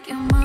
porque no me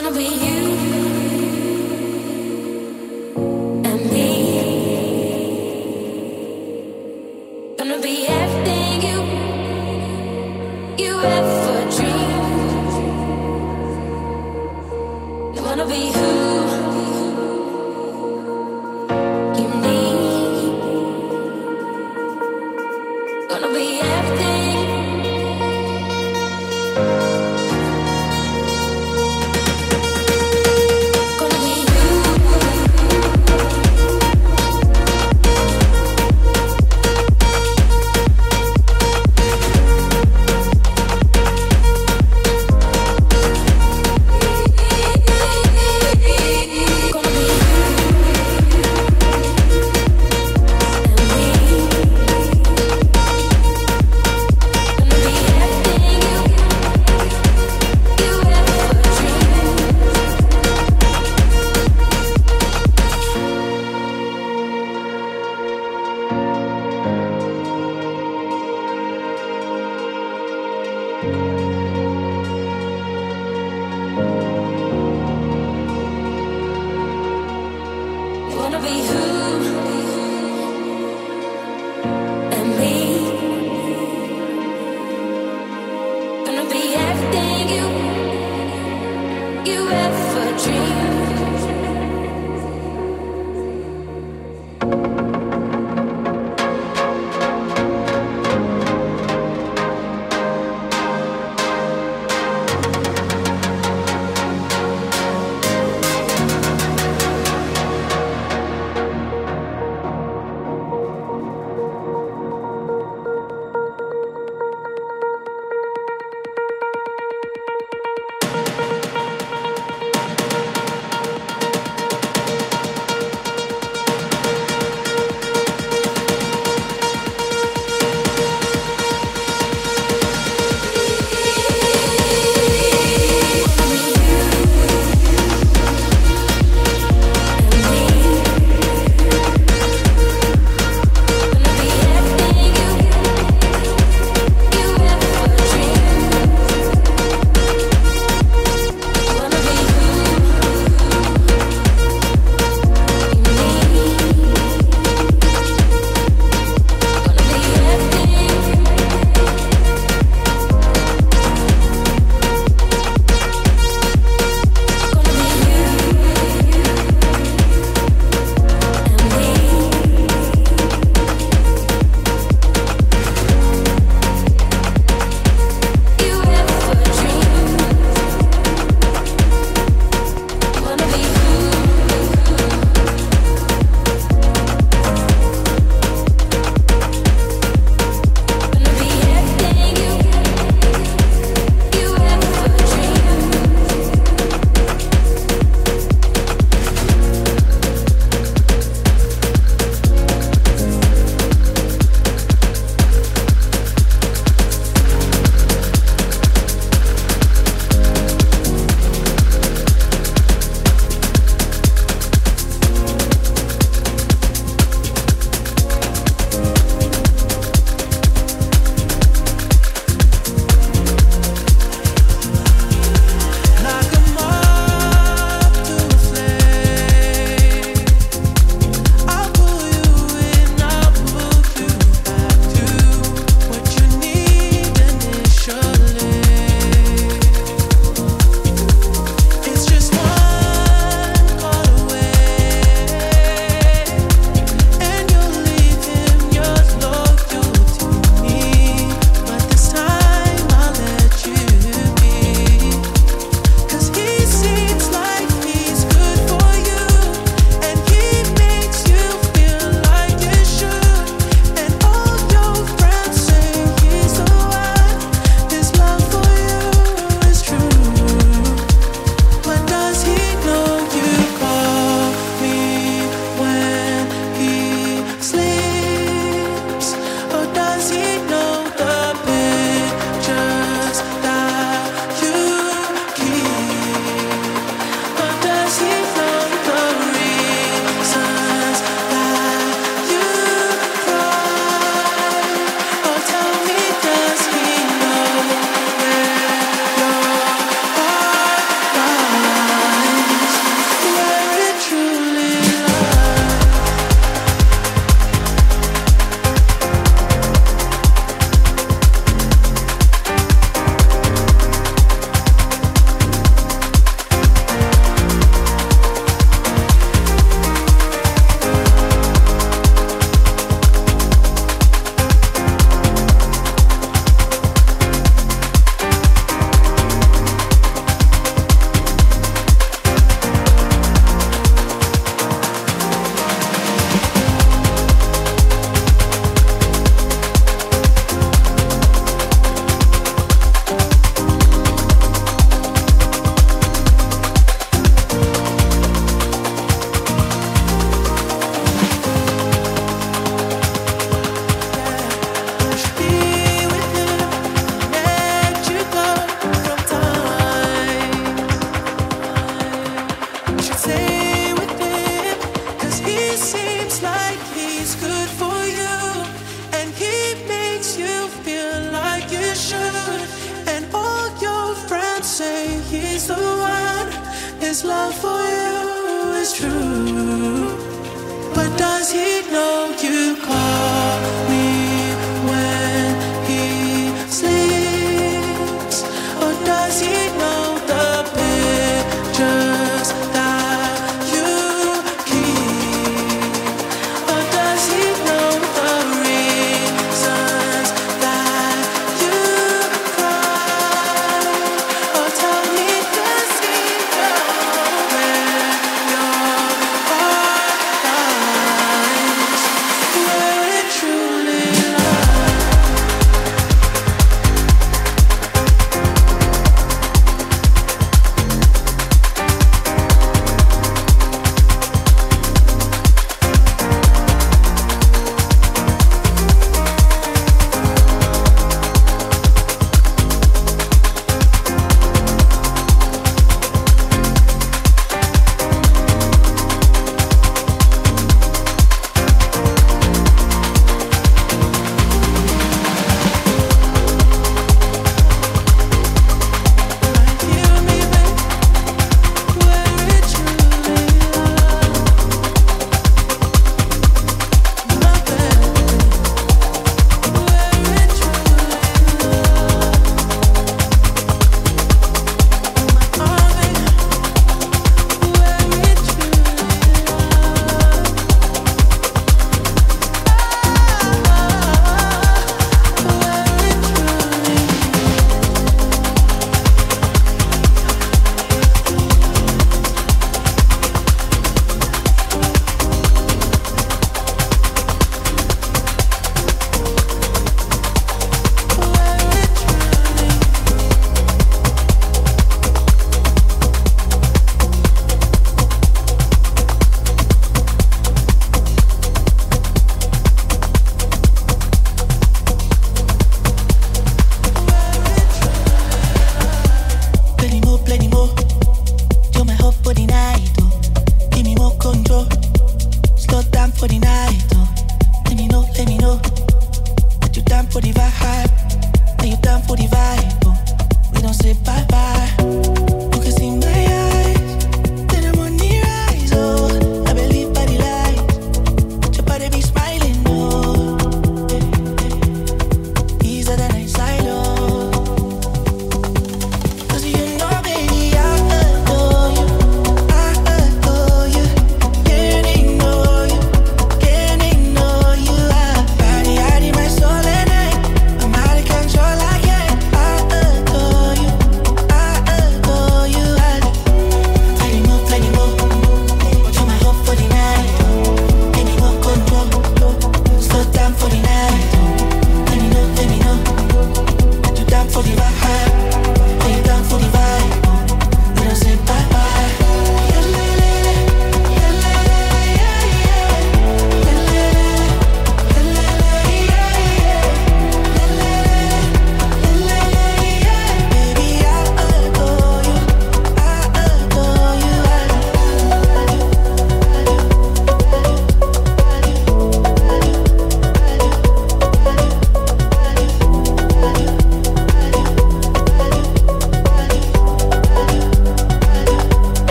gonna be you.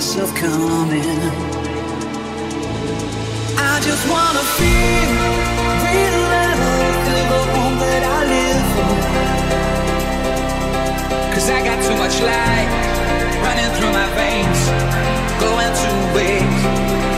myself coming. I just wanna feel real love, feel the one that I live for. Cause I got too much light running through my veins, going too big.